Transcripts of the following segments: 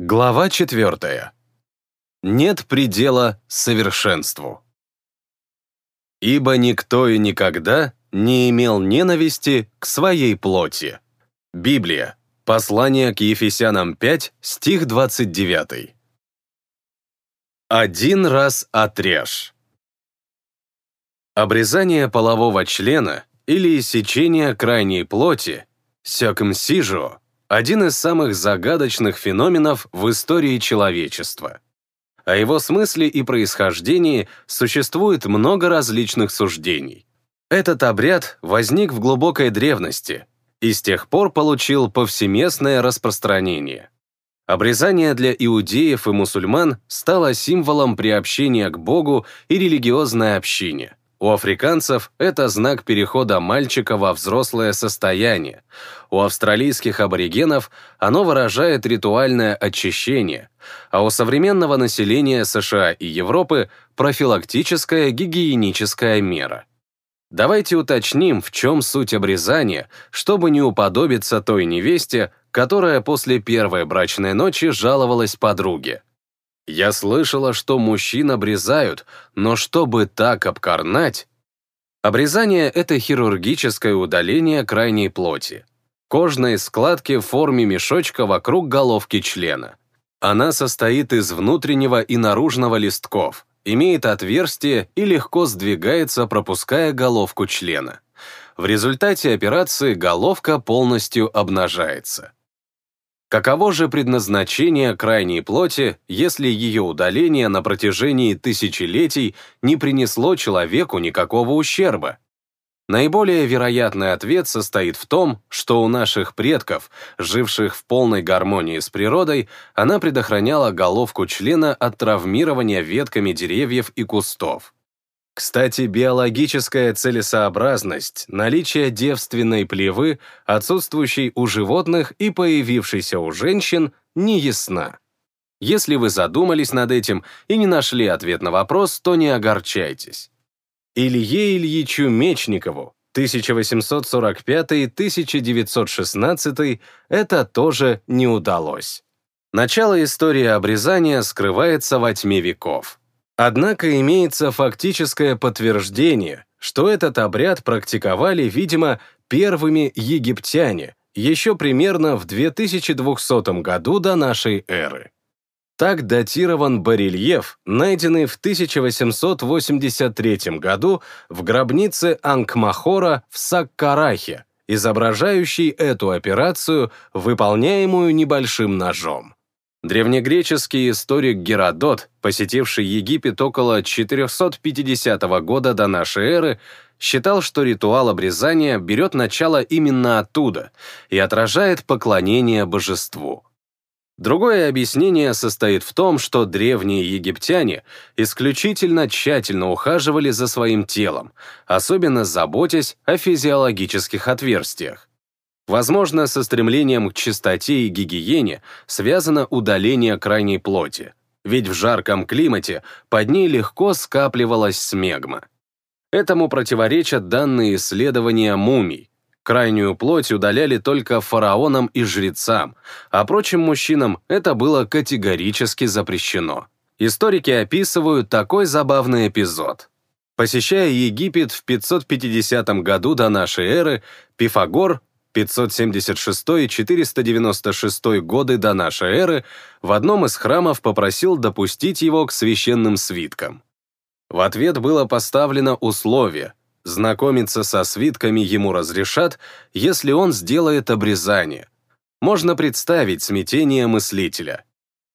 Глава четвертая. Нет предела совершенству. «Ибо никто и никогда не имел ненависти к своей плоти». Библия. Послание к Ефесянам 5, стих 29. Один раз отрежь. Обрезание полового члена или сечение крайней плоти, сёкмсижо, один из самых загадочных феноменов в истории человечества. О его смысле и происхождении существует много различных суждений. Этот обряд возник в глубокой древности и с тех пор получил повсеместное распространение. Обрезание для иудеев и мусульман стало символом приобщения к Богу и религиозной общине – у африканцев это знак перехода мальчика во взрослое состояние. У австралийских аборигенов оно выражает ритуальное очищение, а у современного населения США и Европы – профилактическая гигиеническая мера. Давайте уточним, в чем суть обрезания, чтобы не уподобиться той невесте, которая после первой брачной ночи жаловалась подруге. Я слышала, что мужчин обрезают, но чтобы так обкорнать... Обрезание — это хирургическое удаление крайней плоти. Кожной складки в форме мешочка вокруг головки члена. Она состоит из внутреннего и наружного листков, имеет отверстие и легко сдвигается, пропуская головку члена. В результате операции головка полностью обнажается. Каково же предназначение крайней плоти, если ее удаление на протяжении тысячелетий не принесло человеку никакого ущерба? Наиболее вероятный ответ состоит в том, что у наших предков, живших в полной гармонии с природой, она предохраняла головку члена от травмирования ветками деревьев и кустов. Кстати, биологическая целесообразность, наличие девственной плевы, отсутствующей у животных и появившейся у женщин, не ясна. Если вы задумались над этим и не нашли ответ на вопрос, то не огорчайтесь. Илье Ильичу Мечникову 1845-1916 это тоже не удалось. Начало истории обрезания скрывается во тьме веков. Однако имеется фактическое подтверждение, что этот обряд практиковали, видимо, первыми египтяне еще примерно в 2200 году до нашей эры. Так датирован барельеф, найденный в 1883 году в гробнице Ангмахора в Саккарахе, изображающий эту операцию, выполняемую небольшим ножом. Древнегреческий историк Геродот, посетивший Египет около 450 года до нашей эры, считал, что ритуал обрезания берет начало именно оттуда и отражает поклонение божеству. Другое объяснение состоит в том, что древние египтяне исключительно тщательно ухаживали за своим телом, особенно заботясь о физиологических отверстиях. Возможно, со стремлением к чистоте и гигиене связано удаление крайней плоти, ведь в жарком климате под ней легко скапливалась смегма. Этому противоречат данные исследования мумий. Крайнюю плоть удаляли только фараонам и жрецам, а прочим мужчинам это было категорически запрещено. Историки описывают такой забавный эпизод. Посещая Египет в 550 году до нашей эры, Пифагор 576 и 496 годы до нашей эры в одном из храмов попросил допустить его к священным свиткам. В ответ было поставлено условие – знакомиться со свитками ему разрешат, если он сделает обрезание. Можно представить смятение мыслителя.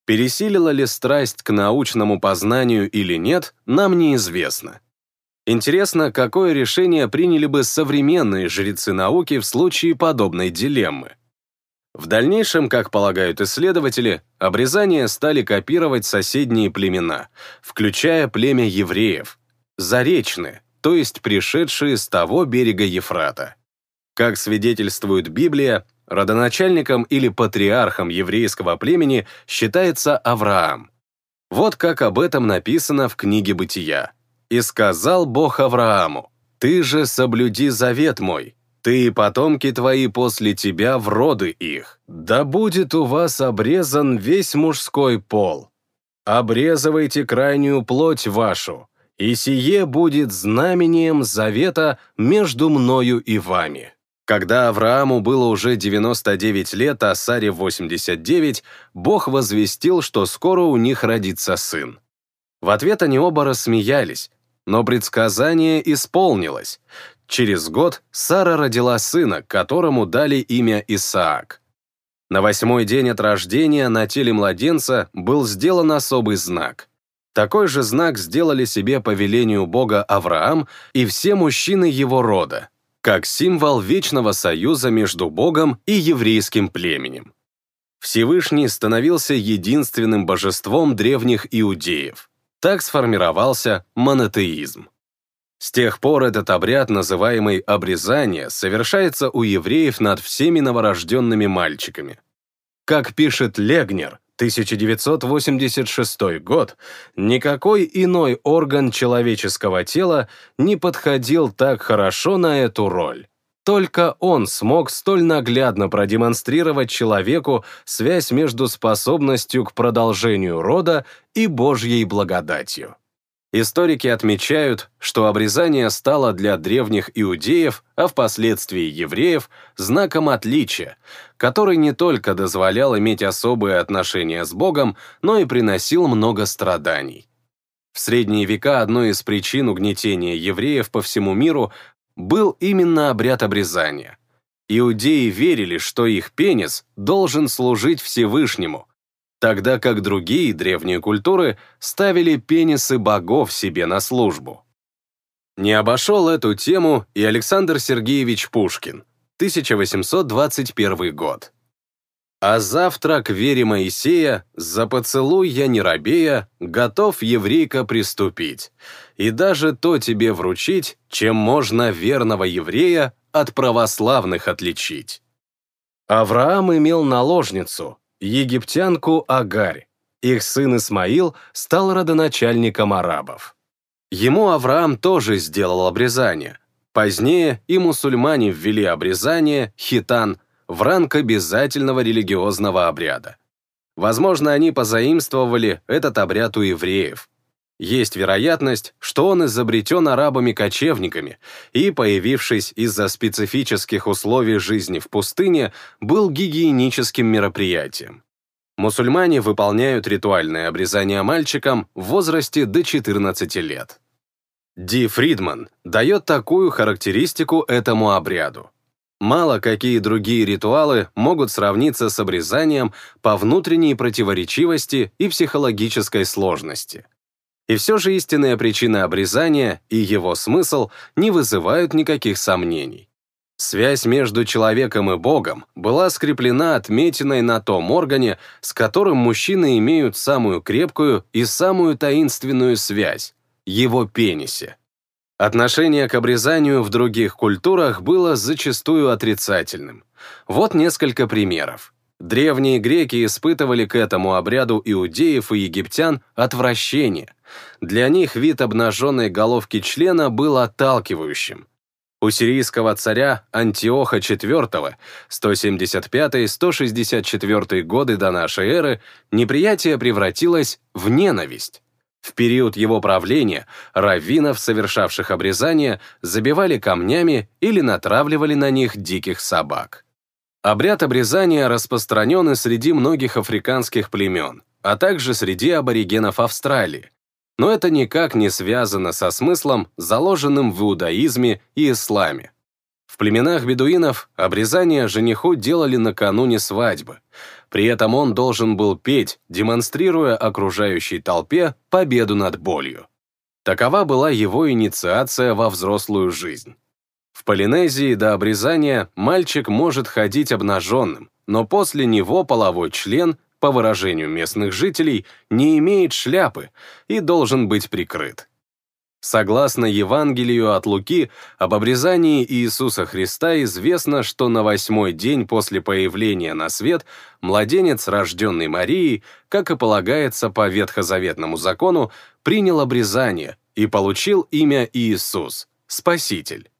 Пересилила ли страсть к научному познанию или нет, нам неизвестно. Интересно, какое решение приняли бы современные жрецы науки в случае подобной дилеммы. В дальнейшем, как полагают исследователи, обрезание стали копировать соседние племена, включая племя евреев, заречные, то есть пришедшие с того берега Ефрата. Как свидетельствует Библия, родоначальником или патриархом еврейского племени считается Авраам. Вот как об этом написано в книге «Бытия». «И сказал Бог Аврааму, «Ты же соблюди завет мой, ты и потомки твои после тебя в роды их. Да будет у вас обрезан весь мужской пол. Обрезывайте крайнюю плоть вашу, и сие будет знамением завета между мною и вами». Когда Аврааму было уже 99 лет, а Саре 89, Бог возвестил, что скоро у них родится сын. В ответ они оба рассмеялись, но предсказание исполнилось. Через год Сара родила сына, которому дали имя Исаак. На восьмой день от рождения на теле младенца был сделан особый знак. Такой же знак сделали себе по велению Бога Авраам и все мужчины его рода, как символ вечного союза между Богом и еврейским племенем. Всевышний становился единственным божеством древних иудеев. Так сформировался монотеизм. С тех пор этот обряд, называемый обрезание, совершается у евреев над всеми новорожденными мальчиками. Как пишет Легнер, 1986 год, никакой иной орган человеческого тела не подходил так хорошо на эту роль. Только он смог столь наглядно продемонстрировать человеку связь между способностью к продолжению рода и Божьей благодатью. Историки отмечают, что обрезание стало для древних иудеев, а впоследствии евреев, знаком отличия, который не только дозволял иметь особые отношения с Богом, но и приносил много страданий. В средние века одной из причин угнетения евреев по всему миру был именно обряд обрезания. Иудеи верили, что их пенис должен служить Всевышнему, тогда как другие древние культуры ставили пенисы богов себе на службу. Не обошел эту тему и Александр Сергеевич Пушкин, 1821 год. А завтра к вере Моисея, за поцелуй я не робея, готов еврейка приступить, и даже то тебе вручить, чем можно верного еврея от православных отличить. Авраам имел наложницу, египтянку Агарь. Их сын Исмаил стал родоначальником арабов. Ему Авраам тоже сделал обрезание. Позднее и мусульмане ввели обрезание, хитан, в ранг обязательного религиозного обряда. Возможно, они позаимствовали этот обряд у евреев. Есть вероятность, что он изобретен арабами-кочевниками и, появившись из-за специфических условий жизни в пустыне, был гигиеническим мероприятием. Мусульмане выполняют ритуальное обрезание мальчикам в возрасте до 14 лет. Ди Фридман дает такую характеристику этому обряду. Мало какие другие ритуалы могут сравниться с обрезанием по внутренней противоречивости и психологической сложности. И все же истинная причина обрезания и его смысл не вызывают никаких сомнений. Связь между человеком и Богом была скреплена отметиной на том органе, с которым мужчины имеют самую крепкую и самую таинственную связь — его пенисе. Отношение к обрезанию в других культурах было зачастую отрицательным. Вот несколько примеров. Древние греки испытывали к этому обряду иудеев и египтян отвращение. Для них вид обнаженной головки члена был отталкивающим. У сирийского царя Антиоха IV 175-164 годы до нашей эры неприятие превратилось в ненависть. В период его правления раввинов, совершавших обрезание, забивали камнями или натравливали на них диких собак. Обряд обрезания распространен и среди многих африканских племен, а также среди аборигенов Австралии. Но это никак не связано со смыслом, заложенным в иудаизме и исламе. В племенах бедуинов обрезание жениху делали накануне свадьбы. При этом он должен был петь, демонстрируя окружающей толпе победу над болью. Такова была его инициация во взрослую жизнь. В Полинезии до обрезания мальчик может ходить обнаженным, но после него половой член, по выражению местных жителей, не имеет шляпы и должен быть прикрыт. Согласно Евангелию от Луки, об обрезании Иисуса Христа известно, что на восьмой день после появления на свет младенец, рожденный Марией, как и полагается по ветхозаветному закону, принял обрезание и получил имя Иисус, Спаситель.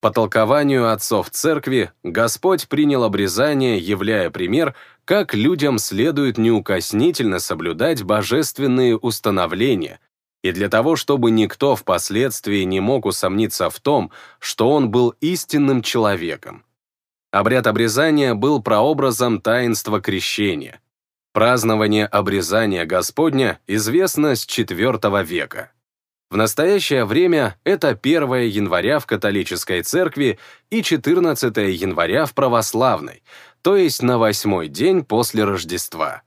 По толкованию отцов церкви, Господь принял обрезание, являя пример, как людям следует неукоснительно соблюдать божественные установления, и для того, чтобы никто впоследствии не мог усомниться в том, что он был истинным человеком. Обряд обрезания был прообразом таинства крещения. Празднование обрезания Господня известно с IV века. В настоящее время это 1 января в католической церкви и 14 января в православной, то есть на восьмой день после Рождества.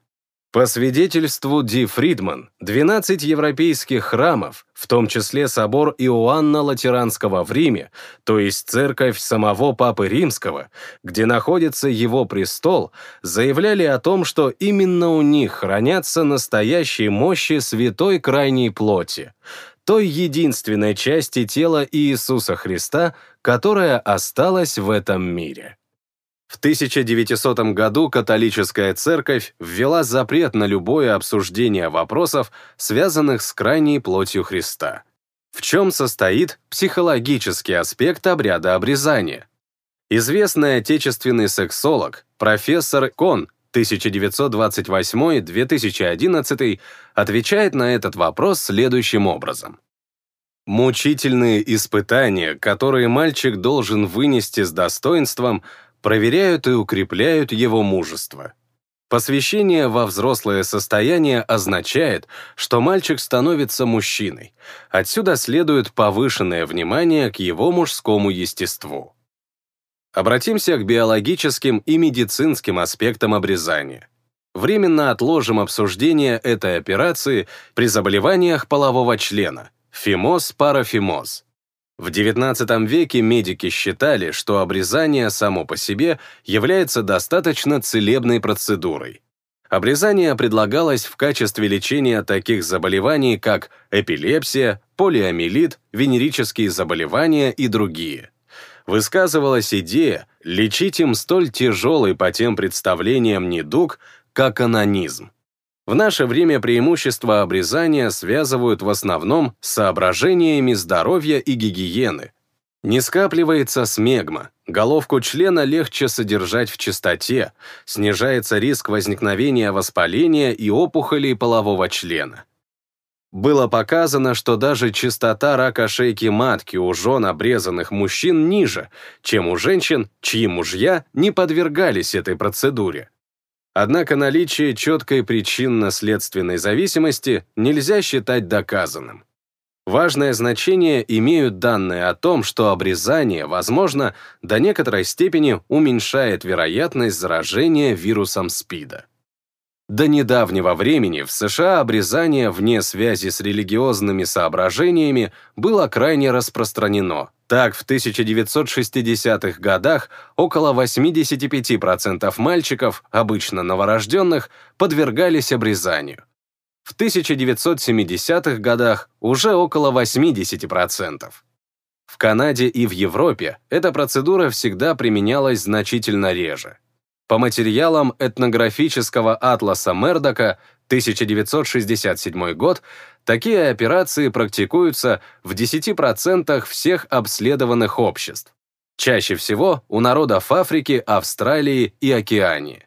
По свидетельству Ди Фридман, 12 европейских храмов, в том числе собор Иоанна Латеранского в Риме, то есть церковь самого Папы Римского, где находится его престол, заявляли о том, что именно у них хранятся настоящие мощи святой крайней плоти, той единственной части тела Иисуса Христа, которая осталась в этом мире. В 1900 году католическая церковь ввела запрет на любое обсуждение вопросов, связанных с крайней плотью Христа. В чем состоит психологический аспект обряда обрезания? Известный отечественный сексолог, профессор Кон 1928-2011 отвечает на этот вопрос следующим образом. Мучительные испытания, которые мальчик должен вынести с достоинством, проверяют и укрепляют его мужество. Посвящение во взрослое состояние означает, что мальчик становится мужчиной. Отсюда следует повышенное внимание к его мужскому естеству. Обратимся к биологическим и медицинским аспектам обрезания. Временно отложим обсуждение этой операции при заболеваниях полового члена – фимоз-парафимоз. В XIX веке медики считали, что обрезание само по себе является достаточно целебной процедурой. Обрезание предлагалось в качестве лечения таких заболеваний, как эпилепсия, полиомиелит, венерические заболевания и другие высказывалась идея лечить им столь тяжелый по тем представлениям недуг, как анонизм. В наше время преимущества обрезания связывают в основном с соображениями здоровья и гигиены. Не скапливается смегма, головку члена легче содержать в чистоте, снижается риск возникновения воспаления и опухолей полового члена. Было показано, что даже частота рака шейки матки у жен обрезанных мужчин ниже, чем у женщин, чьи мужья не подвергались этой процедуре. Однако наличие четкой причинно-следственной зависимости нельзя считать доказанным. Важное значение имеют данные о том, что обрезание, возможно, до некоторой степени уменьшает вероятность заражения вирусом СПИДа. До недавнего времени в США обрезание вне связи с религиозными соображениями было крайне распространено. Так, в 1960-х годах около 85% мальчиков, обычно новорожденных, подвергались обрезанию. В 1970-х годах уже около 80%. В Канаде и в Европе эта процедура всегда применялась значительно реже. По материалам этнографического атласа Мердока 1967 год, такие операции практикуются в 10% всех обследованных обществ. Чаще всего у народов Африки, Австралии и Океании.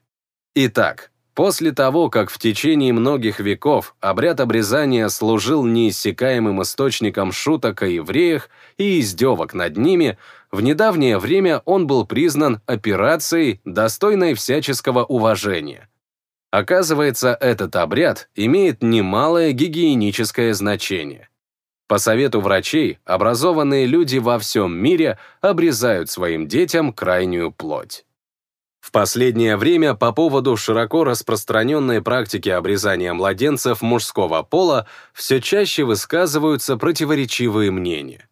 Итак, После того, как в течение многих веков обряд обрезания служил неиссякаемым источником шуток о евреях и издевок над ними, в недавнее время он был признан операцией, достойной всяческого уважения. Оказывается, этот обряд имеет немалое гигиеническое значение. По совету врачей, образованные люди во всем мире обрезают своим детям крайнюю плоть. В последнее время по поводу широко распространенной практики обрезания младенцев мужского пола все чаще высказываются противоречивые мнения.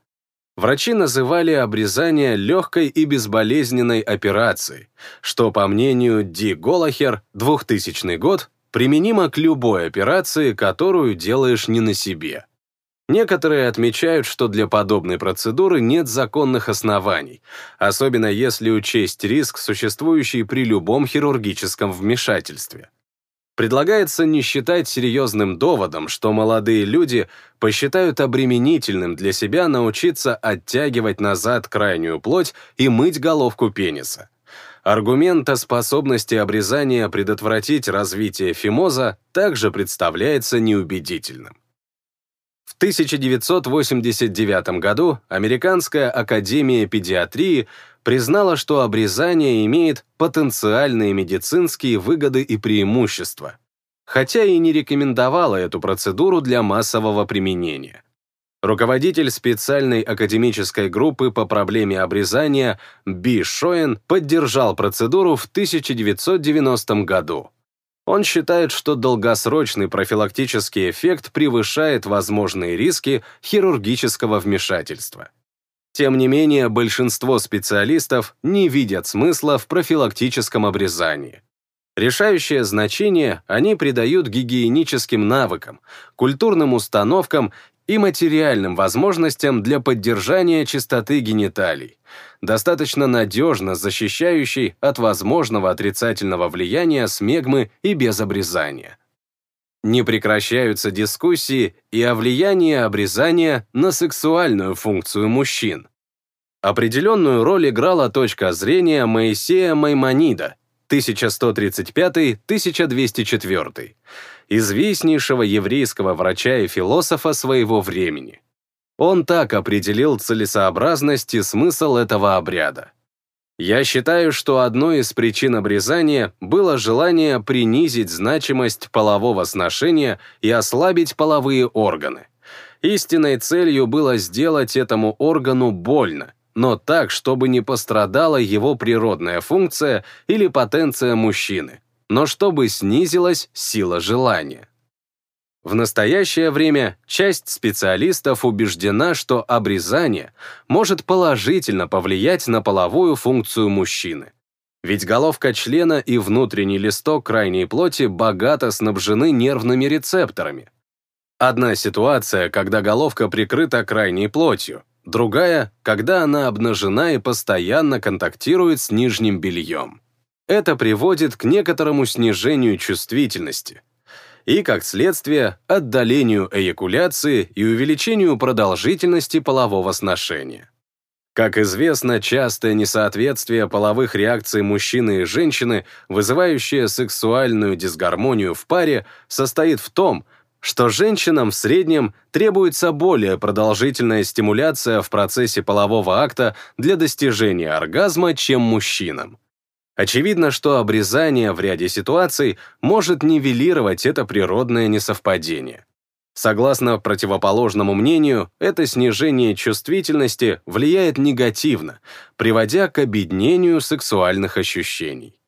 Врачи называли обрезание легкой и безболезненной операцией, что, по мнению Ди Голахер, 2000 год, применимо к любой операции, которую делаешь не на себе. Некоторые отмечают, что для подобной процедуры нет законных оснований, особенно если учесть риск, существующий при любом хирургическом вмешательстве. Предлагается не считать серьезным доводом, что молодые люди посчитают обременительным для себя научиться оттягивать назад крайнюю плоть и мыть головку пениса. Аргумент о способности обрезания предотвратить развитие фимоза также представляется неубедительным. В 1989 году Американская академия педиатрии признала, что обрезание имеет потенциальные медицинские выгоды и преимущества, хотя и не рекомендовала эту процедуру для массового применения. Руководитель специальной академической группы по проблеме обрезания Би Шоен поддержал процедуру в 1990 году. Он считает, что долгосрочный профилактический эффект превышает возможные риски хирургического вмешательства. Тем не менее, большинство специалистов не видят смысла в профилактическом обрезании. Решающее значение они придают гигиеническим навыкам, культурным установкам и материальным возможностям для поддержания чистоты гениталий, достаточно надежно защищающей от возможного отрицательного влияния смегмы и без обрезания. Не прекращаются дискуссии и о влиянии обрезания на сексуальную функцию мужчин. Определенную роль играла точка зрения Моисея Маймонида 1135-1204, известнейшего еврейского врача и философа своего времени. Он так определил целесообразность и смысл этого обряда. Я считаю, что одной из причин обрезания было желание принизить значимость полового сношения и ослабить половые органы. Истинной целью было сделать этому органу больно, но так, чтобы не пострадала его природная функция или потенция мужчины, но чтобы снизилась сила желания. В настоящее время часть специалистов убеждена, что обрезание может положительно повлиять на половую функцию мужчины. Ведь головка члена и внутренний листок крайней плоти богато снабжены нервными рецепторами. Одна ситуация, когда головка прикрыта крайней плотью, другая, когда она обнажена и постоянно контактирует с нижним бельем. Это приводит к некоторому снижению чувствительности и, как следствие, отдалению эякуляции и увеличению продолжительности полового сношения. Как известно, частое несоответствие половых реакций мужчины и женщины, вызывающее сексуальную дисгармонию в паре, состоит в том, что женщинам в среднем требуется более продолжительная стимуляция в процессе полового акта для достижения оргазма, чем мужчинам. Очевидно, что обрезание в ряде ситуаций может нивелировать это природное несовпадение. Согласно противоположному мнению, это снижение чувствительности влияет негативно, приводя к обеднению сексуальных ощущений.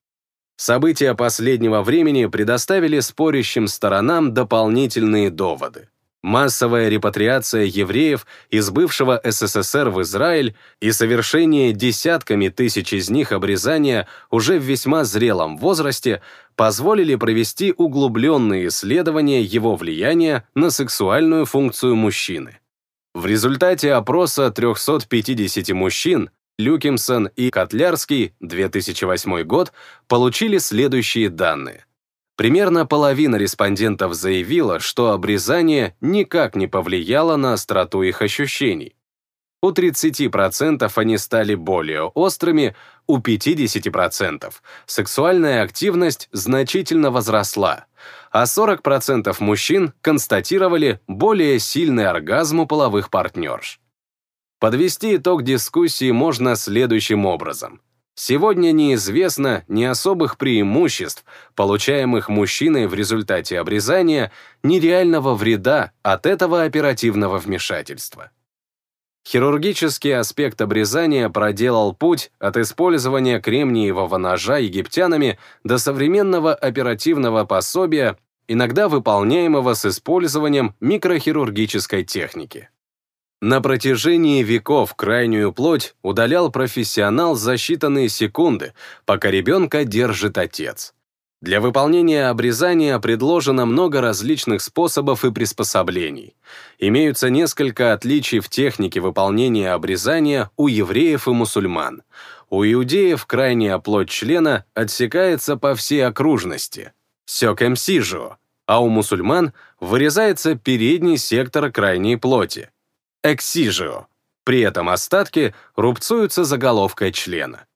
События последнего времени предоставили спорящим сторонам дополнительные доводы массовая репатриация евреев из бывшего СССР в Израиль и совершение десятками тысяч из них обрезания уже в весьма зрелом возрасте позволили провести углубленные исследования его влияния на сексуальную функцию мужчины. В результате опроса 350 мужчин Люкимсон и Котлярский, 2008 год, получили следующие данные – Примерно половина респондентов заявила, что обрезание никак не повлияло на остроту их ощущений. У 30% они стали более острыми, у 50% сексуальная активность значительно возросла, а 40% мужчин констатировали более сильный оргазм у половых партнерш. Подвести итог дискуссии можно следующим образом. Сегодня неизвестно ни особых преимуществ, получаемых мужчиной в результате обрезания, ни реального вреда от этого оперативного вмешательства. Хирургический аспект обрезания проделал путь от использования кремниевого ножа египтянами до современного оперативного пособия, иногда выполняемого с использованием микрохирургической техники. На протяжении веков крайнюю плоть удалял профессионал за считанные секунды, пока ребенка держит отец. Для выполнения обрезания предложено много различных способов и приспособлений. Имеются несколько отличий в технике выполнения обрезания у евреев и мусульман. У иудеев крайняя плоть члена отсекается по всей окружности. сёкэмсижио, а у мусульман вырезается передний сектор крайней плоти, эксижио. При этом остатки рубцуются заголовкой члена.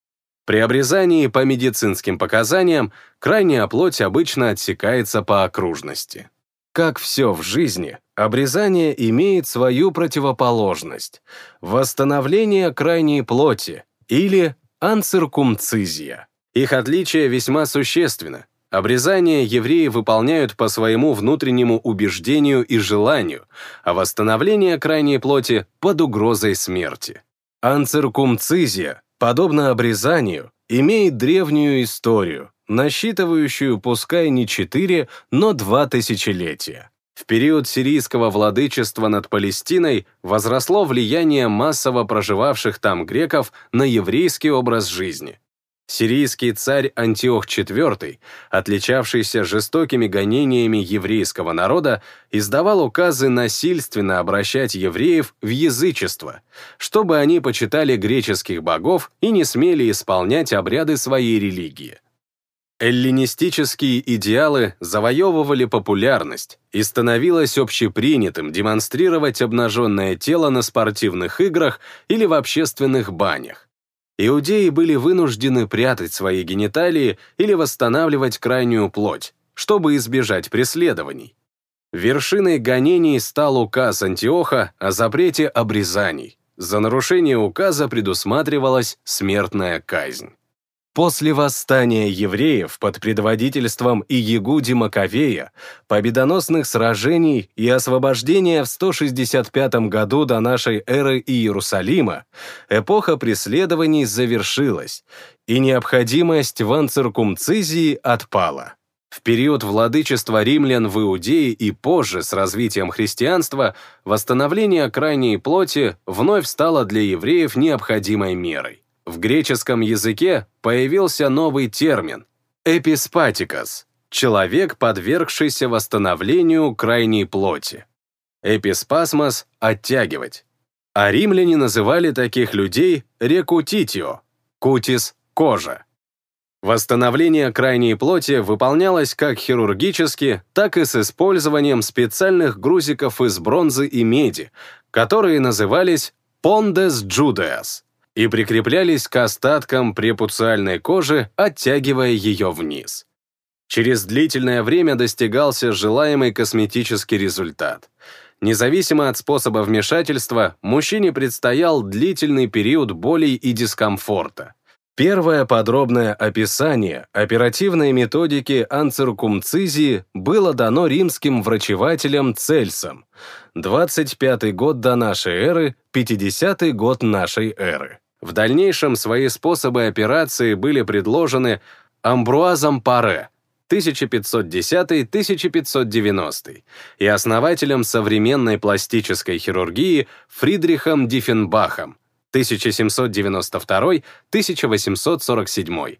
При обрезании по медицинским показаниям крайняя плоть обычно отсекается по окружности. Как все в жизни, обрезание имеет свою противоположность – восстановление крайней плоти или анциркумцизия. Их отличие весьма существенно. Обрезание евреи выполняют по своему внутреннему убеждению и желанию, а восстановление крайней плоти под угрозой смерти. Анциркумцизия, подобно обрезанию, имеет древнюю историю, насчитывающую пускай не четыре, но два тысячелетия. В период сирийского владычества над Палестиной возросло влияние массово проживавших там греков на еврейский образ жизни. Сирийский царь Антиох IV, отличавшийся жестокими гонениями еврейского народа, издавал указы насильственно обращать евреев в язычество, чтобы они почитали греческих богов и не смели исполнять обряды своей религии. Эллинистические идеалы завоевывали популярность, и становилось общепринятым демонстрировать обнаженное тело на спортивных играх или в общественных банях иудеи были вынуждены прятать свои гениталии или восстанавливать крайнюю плоть, чтобы избежать преследований. Вершиной гонений стал указ Антиоха о запрете обрезаний. За нарушение указа предусматривалась смертная казнь. После восстания евреев под предводительством Иегуди Маковея, победоносных сражений и освобождения в 165 году до нашей эры Иерусалима, эпоха преследований завершилась, и необходимость в анциркумцизии отпала. В период владычества римлян в Иудее и позже с развитием христианства восстановление крайней плоти вновь стало для евреев необходимой мерой. В греческом языке появился новый термин – эписпатикос – человек, подвергшийся восстановлению крайней плоти. Эписпасмос – оттягивать. А римляне называли таких людей рекутитио – кутис – кожа. Восстановление крайней плоти выполнялось как хирургически, так и с использованием специальных грузиков из бронзы и меди, которые назывались «пондес джудеас» и прикреплялись к остаткам препуциальной кожи, оттягивая ее вниз. Через длительное время достигался желаемый косметический результат. Независимо от способа вмешательства, мужчине предстоял длительный период болей и дискомфорта. Первое подробное описание оперативной методики анциркумцизии было дано римским врачевателем Цельсом. 25 год до нашей эры, 50 год нашей эры. В дальнейшем свои способы операции были предложены Амбруазом Паре 1510-1590 и основателем современной пластической хирургии Фридрихом Диффенбахом 1792-1847.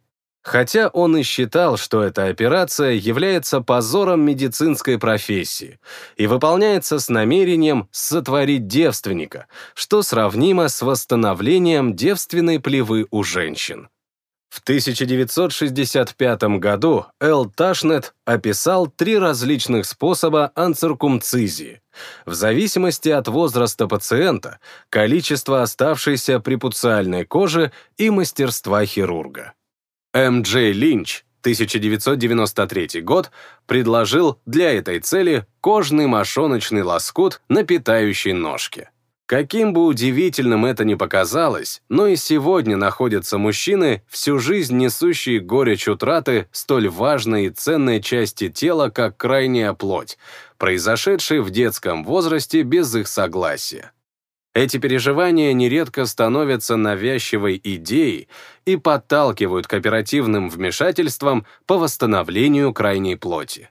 Хотя он и считал, что эта операция является позором медицинской профессии и выполняется с намерением сотворить девственника, что сравнимо с восстановлением девственной плевы у женщин. В 1965 году Эл Ташнет описал три различных способа анциркумцизии. В зависимости от возраста пациента, количества оставшейся препуциальной кожи и мастерства хирурга. М. Дж. Линч, 1993 год, предложил для этой цели кожный мошоночный лоскут на питающей ножке. Каким бы удивительным это ни показалось, но и сегодня находятся мужчины, всю жизнь несущие горечь утраты столь важной и ценной части тела, как крайняя плоть, произошедшей в детском возрасте без их согласия. Эти переживания нередко становятся навязчивой идеей и подталкивают к оперативным вмешательствам по восстановлению крайней плоти.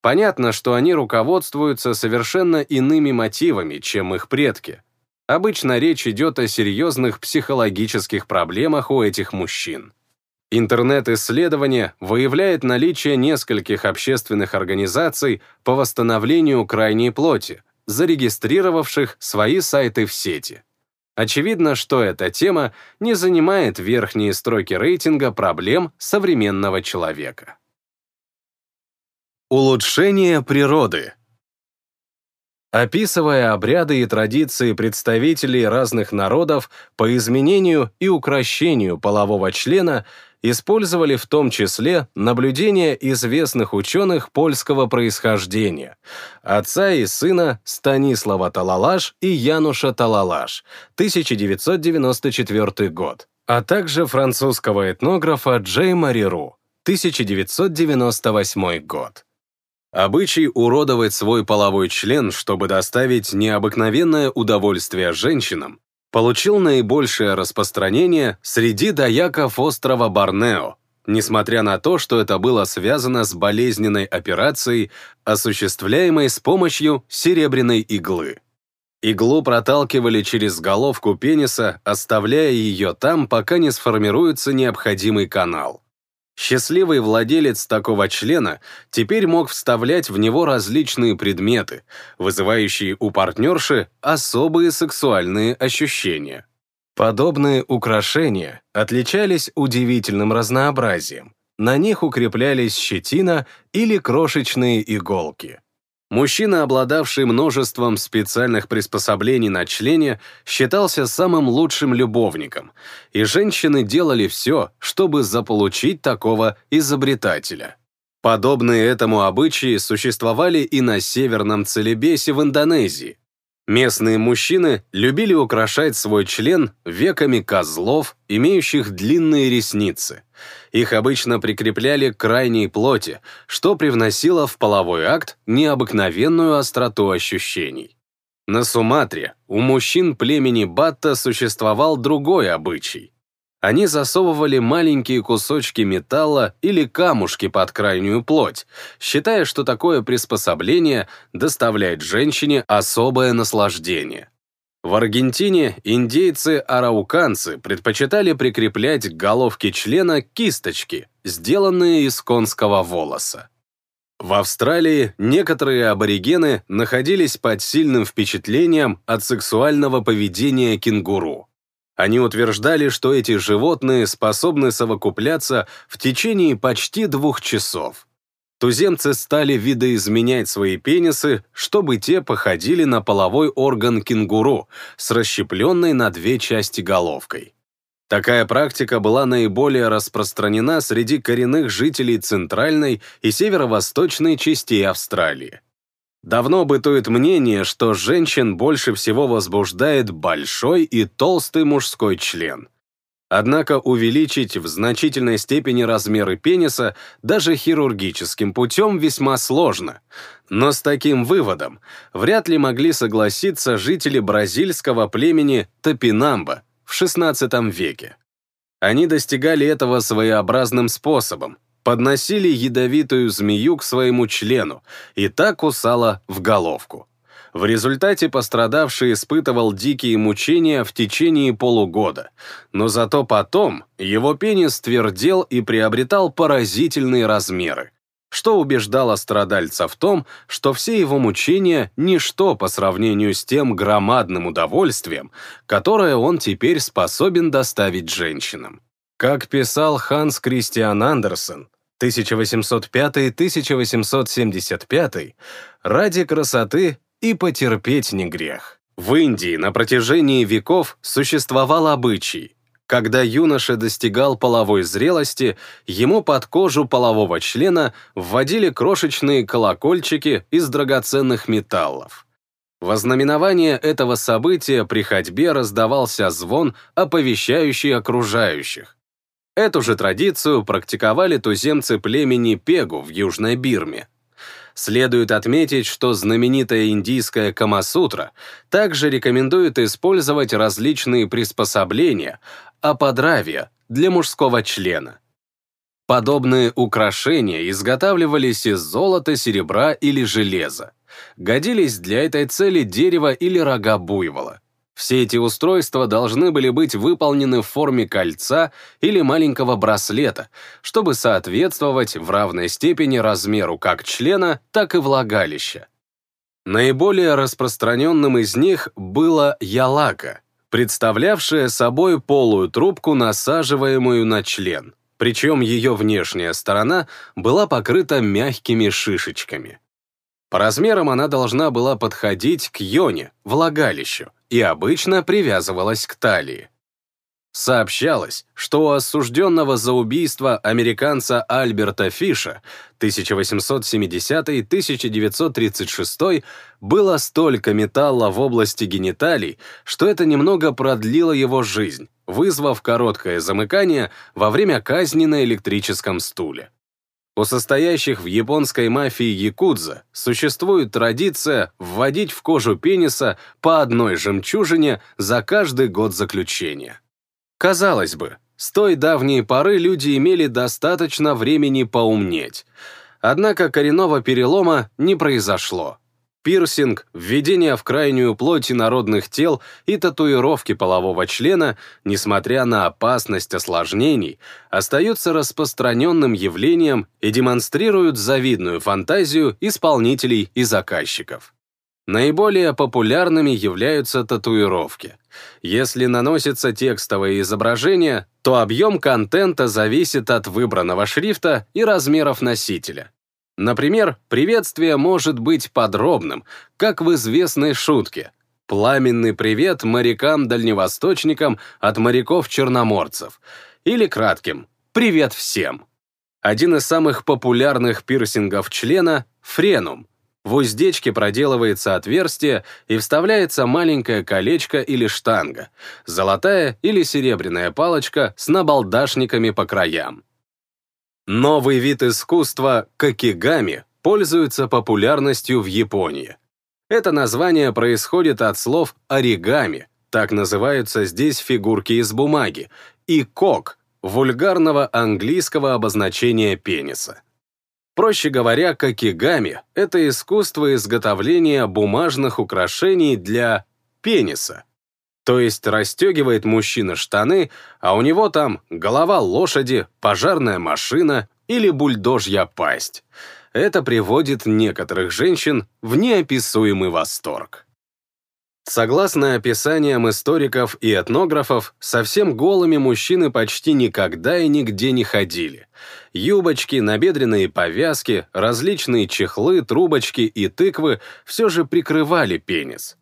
Понятно, что они руководствуются совершенно иными мотивами, чем их предки. Обычно речь идет о серьезных психологических проблемах у этих мужчин. Интернет-исследование выявляет наличие нескольких общественных организаций по восстановлению крайней плоти, зарегистрировавших свои сайты в сети. Очевидно, что эта тема не занимает верхние строки рейтинга проблем современного человека. Улучшение природы. Описывая обряды и традиции представителей разных народов по изменению и укращению полового члена, использовали в том числе наблюдения известных ученых польского происхождения, отца и сына Станислава Талалаш и Януша Талалаш, 1994 год, а также французского этнографа Джей Мариру, 1998 год. Обычай уродовать свой половой член, чтобы доставить необыкновенное удовольствие женщинам, получил наибольшее распространение средидаяков острова Борнео, несмотря на то, что это было связано с болезненной операцией, осуществляемой с помощью серебряной иглы. Иглу проталкивали через головку пениса, оставляя ее там, пока не сформируется необходимый канал. Счастливый владелец такого члена теперь мог вставлять в него различные предметы, вызывающие у партнерши особые сексуальные ощущения. Подобные украшения отличались удивительным разнообразием. На них укреплялись щетина или крошечные иголки. Мужчина, обладавший множеством специальных приспособлений на члене, считался самым лучшим любовником, и женщины делали все, чтобы заполучить такого изобретателя. Подобные этому обычаи существовали и на Северном Целебесе в Индонезии, Местные мужчины любили украшать свой член веками козлов, имеющих длинные ресницы. Их обычно прикрепляли к крайней плоти, что привносило в половой акт необыкновенную остроту ощущений. На Суматре у мужчин племени Батта существовал другой обычай они засовывали маленькие кусочки металла или камушки под крайнюю плоть, считая, что такое приспособление доставляет женщине особое наслаждение. В Аргентине индейцы-арауканцы предпочитали прикреплять к головке члена кисточки, сделанные из конского волоса. В Австралии некоторые аборигены находились под сильным впечатлением от сексуального поведения кенгуру. Они утверждали, что эти животные способны совокупляться в течение почти двух часов. Туземцы стали видоизменять свои пенисы, чтобы те походили на половой орган кенгуру с расщепленной на две части головкой. Такая практика была наиболее распространена среди коренных жителей центральной и северо-восточной частей Австралии. Давно бытует мнение, что женщин больше всего возбуждает большой и толстый мужской член. Однако увеличить в значительной степени размеры пениса даже хирургическим путем весьма сложно. Но с таким выводом вряд ли могли согласиться жители бразильского племени Топинамба в XVI веке. Они достигали этого своеобразным способом, подносили ядовитую змею к своему члену, и та кусала в головку. В результате пострадавший испытывал дикие мучения в течение полугода, но зато потом его пенис твердел и приобретал поразительные размеры, что убеждало страдальца в том, что все его мучения – ничто по сравнению с тем громадным удовольствием, которое он теперь способен доставить женщинам. Как писал Ханс Кристиан Андерсен, 1805-1875, ради красоты и потерпеть не грех. В Индии на протяжении веков существовал обычай. Когда юноша достигал половой зрелости, ему под кожу полового члена вводили крошечные колокольчики из драгоценных металлов. Во знаменование этого события при ходьбе раздавался звон, оповещающий окружающих. Эту же традицию практиковали туземцы племени Пегу в Южной Бирме. Следует отметить, что знаменитая индийская Камасутра также рекомендует использовать различные приспособления, аподравия, для мужского члена. Подобные украшения изготавливались из золота, серебра или железа. Годились для этой цели дерево или рога буйвола. Все эти устройства должны были быть выполнены в форме кольца или маленького браслета, чтобы соответствовать в равной степени размеру как члена, так и влагалища. Наиболее распространенным из них было ялака, представлявшая собой полую трубку, насаживаемую на член. причем ее внешняя сторона была покрыта мягкими шишечками. По размерам она должна была подходить к йоне, влагалищу, и обычно привязывалась к талии. Сообщалось, что у осужденного за убийство американца Альберта Фиша 1870-1936 было столько металла в области гениталий, что это немного продлило его жизнь, вызвав короткое замыкание во время казни на электрическом стуле. У состоящих в японской мафии якудза существует традиция вводить в кожу пениса по одной жемчужине за каждый год заключения. Казалось бы, с той давней поры люди имели достаточно времени поумнеть. Однако коренного перелома не произошло. Пирсинг, введение в крайнюю плоть народных тел и татуировки полового члена, несмотря на опасность осложнений, остаются распространенным явлением и демонстрируют завидную фантазию исполнителей и заказчиков. Наиболее популярными являются татуировки. Если наносится текстовое изображение, то объем контента зависит от выбранного шрифта и размеров носителя. Например, приветствие может быть подробным, как в известной шутке. Пламенный привет морякам-дальневосточникам от моряков-черноморцев. Или кратким «Привет всем». Один из самых популярных пирсингов члена — френум — в уздечке проделывается отверстие и вставляется маленькое колечко или штанга, золотая или серебряная палочка с набалдашниками по краям. Новый вид искусства какигами пользуется популярностью в Японии. Это название происходит от слов оригами, так называются здесь фигурки из бумаги, и кок, вульгарного английского обозначения пениса. Проще говоря, какигами — это искусство изготовления бумажных украшений для пениса. То есть расстегивает мужчина штаны, а у него там голова лошади, пожарная машина или бульдожья пасть. Это приводит некоторых женщин в неописуемый восторг. Согласно описаниям историков и этнографов, совсем голыми мужчины почти никогда и нигде не ходили. Юбочки, набедренные повязки, различные чехлы, трубочки и тыквы все же прикрывали пенис.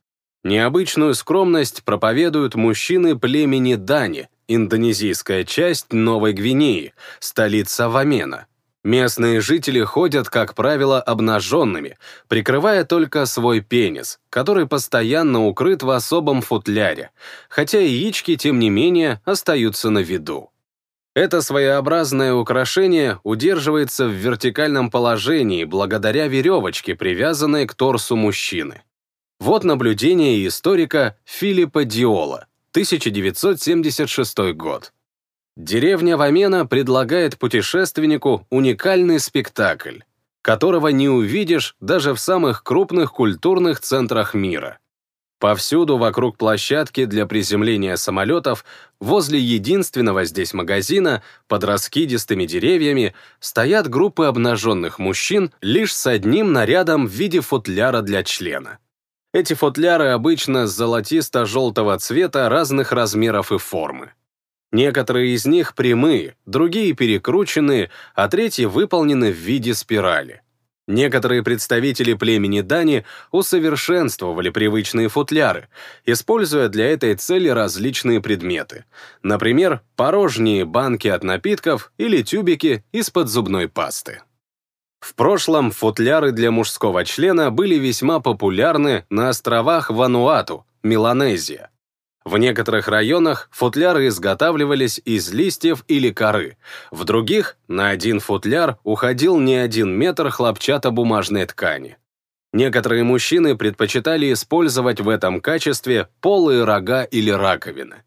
Необычную скромность проповедуют мужчины племени Дани, индонезийская часть Новой Гвинеи, столица Вамена. Местные жители ходят, как правило, обнаженными, прикрывая только свой пенис, который постоянно укрыт в особом футляре, хотя яички, тем не менее, остаются на виду. Это своеобразное украшение удерживается в вертикальном положении благодаря веревочке, привязанной к торсу мужчины. Вот наблюдение историка Филиппа Диола, 1976 год. Деревня Вамена предлагает путешественнику уникальный спектакль, которого не увидишь даже в самых крупных культурных центрах мира. Повсюду вокруг площадки для приземления самолетов, возле единственного здесь магазина, под раскидистыми деревьями, стоят группы обнаженных мужчин лишь с одним нарядом в виде футляра для члена. Эти футляры обычно золотисто-желтого цвета разных размеров и формы. Некоторые из них прямые, другие перекрученные, а третьи выполнены в виде спирали. Некоторые представители племени Дани усовершенствовали привычные футляры, используя для этой цели различные предметы. Например, порожние банки от напитков или тюбики из-под зубной пасты. В прошлом футляры для мужского члена были весьма популярны на островах Вануату, Меланезия. В некоторых районах футляры изготавливались из листьев или коры, в других на один футляр уходил не один метр хлопчатобумажной ткани. Некоторые мужчины предпочитали использовать в этом качестве полые рога или раковины.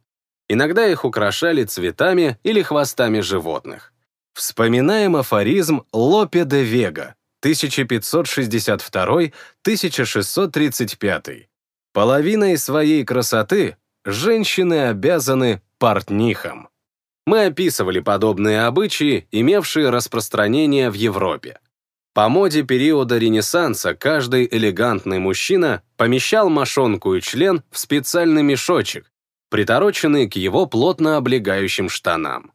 Иногда их украшали цветами или хвостами животных. Вспоминаем афоризм Лопе де Вега 1562-1635. Половиной своей красоты женщины обязаны портнихам. Мы описывали подобные обычаи, имевшие распространение в Европе. По моде периода Ренессанса каждый элегантный мужчина помещал мошонку и член в специальный мешочек, притороченный к его плотно облегающим штанам.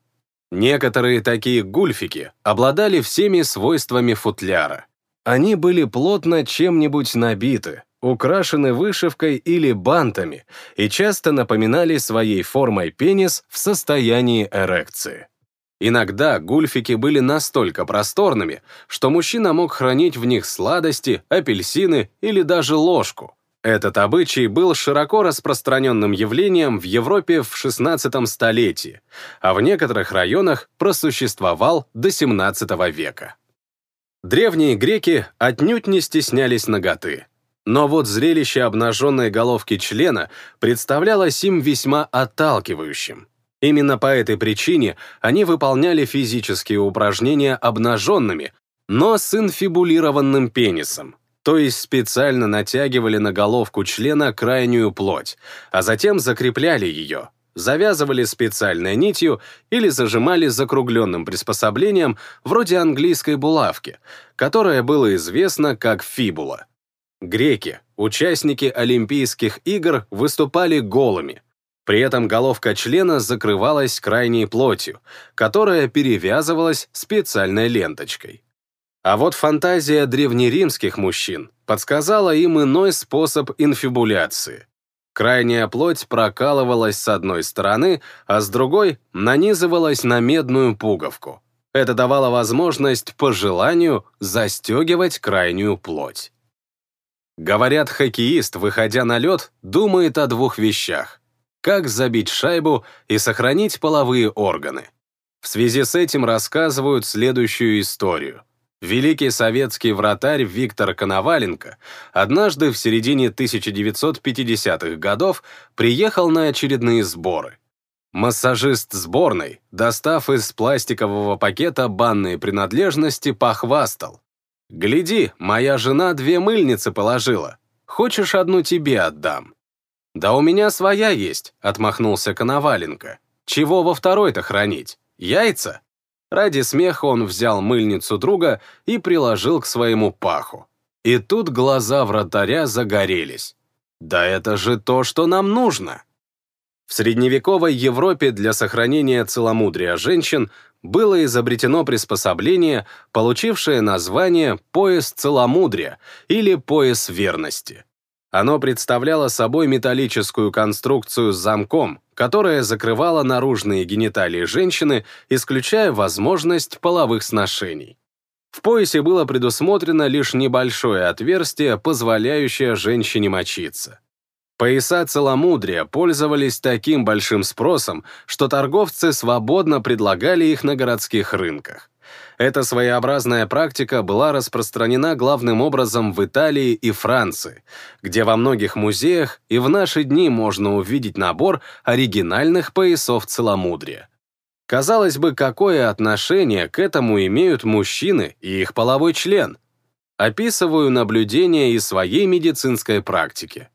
Некоторые такие гульфики обладали всеми свойствами футляра. Они были плотно чем-нибудь набиты, украшены вышивкой или бантами и часто напоминали своей формой пенис в состоянии эрекции. Иногда гульфики были настолько просторными, что мужчина мог хранить в них сладости, апельсины или даже ложку. Этот обычай был широко распространенным явлением в Европе в XVI столетии, а в некоторых районах просуществовал до XVII века. Древние греки отнюдь не стеснялись наготы. Но вот зрелище обнаженной головки члена представлялось им весьма отталкивающим. Именно по этой причине они выполняли физические упражнения обнаженными, но с инфибулированным пенисом, то есть специально натягивали на головку члена крайнюю плоть, а затем закрепляли ее, завязывали специальной нитью или зажимали закругленным приспособлением вроде английской булавки, которое было известно как фибула. Греки, участники Олимпийских игр, выступали голыми, при этом головка члена закрывалась крайней плотью, которая перевязывалась специальной ленточкой. А вот фантазия древнеримских мужчин подсказала им иной способ инфибуляции. Крайняя плоть прокалывалась с одной стороны, а с другой нанизывалась на медную пуговку. Это давало возможность по желанию застегивать крайнюю плоть. Говорят, хоккеист, выходя на лед, думает о двух вещах как забить шайбу и сохранить половые органы. В связи с этим рассказывают следующую историю. Великий советский вратарь Виктор Коноваленко однажды в середине 1950-х годов приехал на очередные сборы. Массажист сборной, достав из пластикового пакета банные принадлежности, похвастал. «Гляди, моя жена две мыльницы положила. Хочешь, одну тебе отдам?» «Да у меня своя есть», — отмахнулся Коноваленко. «Чего во второй-то хранить? Яйца?» Ради смеха он взял мыльницу друга и приложил к своему паху. И тут глаза вратаря загорелись. «Да это же то, что нам нужно!» В средневековой Европе для сохранения целомудрия женщин было изобретено приспособление, получившее название «пояс целомудрия» или «пояс верности». Оно представляло собой металлическую конструкцию с замком, которая закрывала наружные гениталии женщины, исключая возможность половых сношений. В поясе было предусмотрено лишь небольшое отверстие, позволяющее женщине мочиться. Пояса целомудрия пользовались таким большим спросом, что торговцы свободно предлагали их на городских рынках. Эта своеобразная практика была распространена главным образом в Италии и Франции, где во многих музеях и в наши дни можно увидеть набор оригинальных поясов целомудрия. Казалось бы, какое отношение к этому имеют мужчины и их половой член? Описываю наблюдения из своей медицинской практики.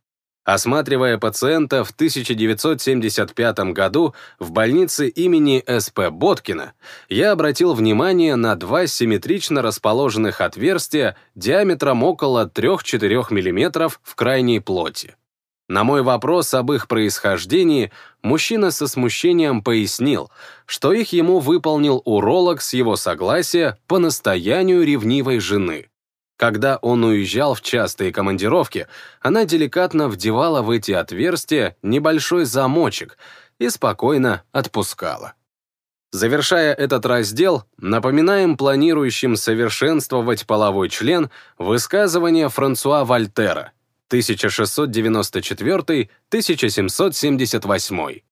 Осматривая пациента в 1975 году в больнице имени С.П. Боткина, я обратил внимание на два симметрично расположенных отверстия диаметром около 3-4 мм в крайней плоти. На мой вопрос об их происхождении мужчина со смущением пояснил, что их ему выполнил уролог с его согласия по настоянию ревнивой жены. Когда он уезжал в частые командировки, она деликатно вдевала в эти отверстия небольшой замочек и спокойно отпускала. Завершая этот раздел, напоминаем планирующим совершенствовать половой член высказывание Франсуа Вольтера 1694-1778.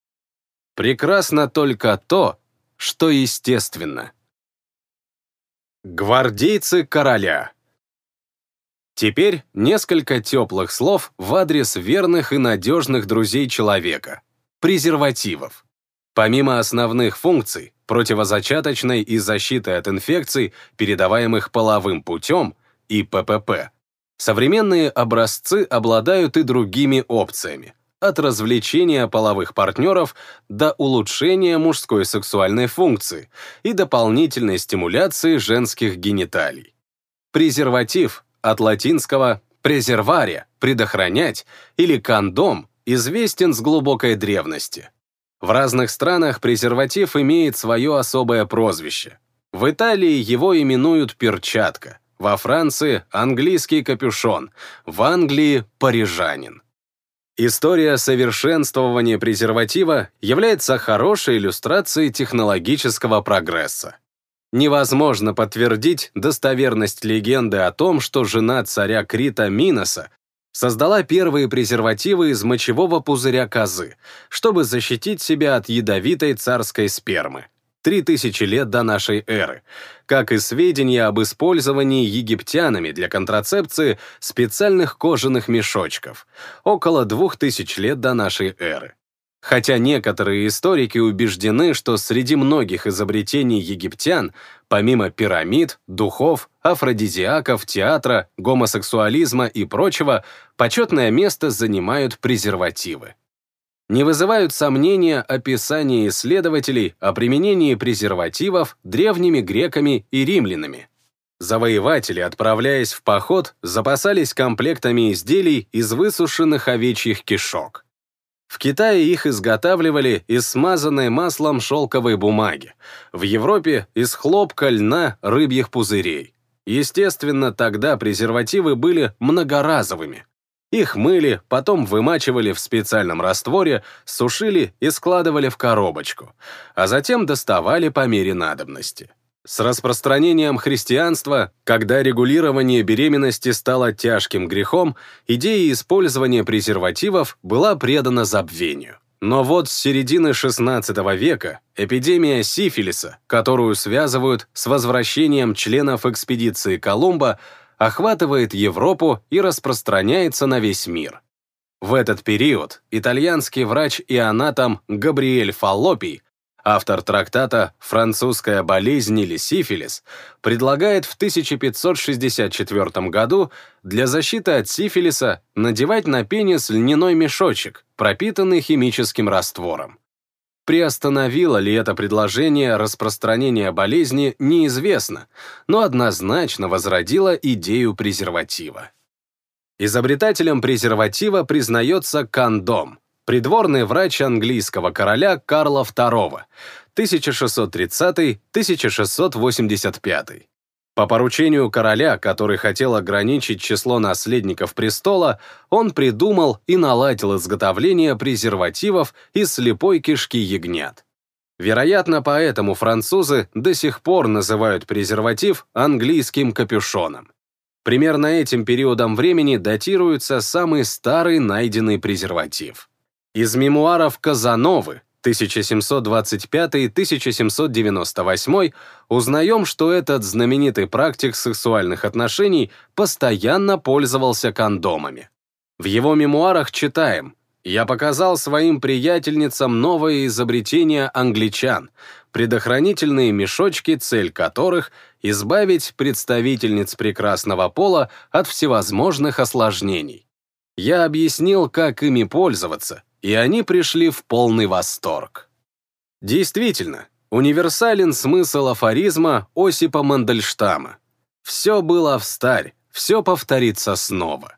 Прекрасно только то, что естественно. Гвардейцы короля Теперь несколько теплых слов в адрес верных и надежных друзей человека – презервативов. Помимо основных функций, противозачаточной и защиты от инфекций, передаваемых половым путем, и ППП, современные образцы обладают и другими опциями, от развлечения половых партнеров до улучшения мужской сексуальной функции и дополнительной стимуляции женских гениталий. Презерватив от латинского «презерваре» — «предохранять» или «кондом» известен с глубокой древности. В разных странах презерватив имеет свое особое прозвище. В Италии его именуют перчатка, во Франции – английский капюшон, в Англии – парижанин. История совершенствования презерватива является хорошей иллюстрацией технологического прогресса. Невозможно подтвердить достоверность легенды о том, что жена царя Крита Миноса создала первые презервативы из мочевого пузыря козы, чтобы защитить себя от ядовитой царской спермы. 3000 лет до нашей эры, как и сведения об использовании египтянами для контрацепции специальных кожаных мешочков, около 2000 лет до нашей эры. Хотя некоторые историки убеждены, что среди многих изобретений египтян, помимо пирамид, духов, афродизиаков, театра, гомосексуализма и прочего, почетное место занимают презервативы не вызывают сомнения описания исследователей о применении презервативов древними греками и римлянами. Завоеватели, отправляясь в поход, запасались комплектами изделий из высушенных овечьих кишок. В Китае их изготавливали из смазанной маслом шелковой бумаги, в Европе — из хлопка, льна, рыбьих пузырей. Естественно, тогда презервативы были многоразовыми, их мыли, потом вымачивали в специальном растворе, сушили и складывали в коробочку, а затем доставали по мере надобности. С распространением христианства, когда регулирование беременности стало тяжким грехом, идея использования презервативов была предана забвению. Но вот с середины XVI века эпидемия сифилиса, которую связывают с возвращением членов экспедиции Колумба, охватывает Европу и распространяется на весь мир. В этот период итальянский врач и анатом Габриэль Фаллопий, автор трактата «Французская болезнь или сифилис», предлагает в 1564 году для защиты от сифилиса надевать на пенис льняной мешочек, пропитанный химическим раствором. Приостановило ли это предложение распространения болезни, неизвестно, но однозначно возродило идею презерватива. Изобретателем презерватива признается кондом, придворный врач английского короля Карла II, 1630-1685. По поручению короля, который хотел ограничить число наследников престола, он придумал и наладил изготовление презервативов из слепой кишки ягнят. Вероятно, поэтому французы до сих пор называют презерватив английским капюшоном. Примерно этим периодом времени датируется самый старый найденный презерватив. Из мемуаров Казановы 1725-1798, узнаем, что этот знаменитый практик сексуальных отношений постоянно пользовался кондомами. В его мемуарах читаем «Я показал своим приятельницам новое изобретение англичан, предохранительные мешочки, цель которых — избавить представительниц прекрасного пола от всевозможных осложнений. Я объяснил, как ими пользоваться, и они пришли в полный восторг. Действительно, универсален смысл афоризма Осипа Мандельштама. Все было встарь, все повторится снова.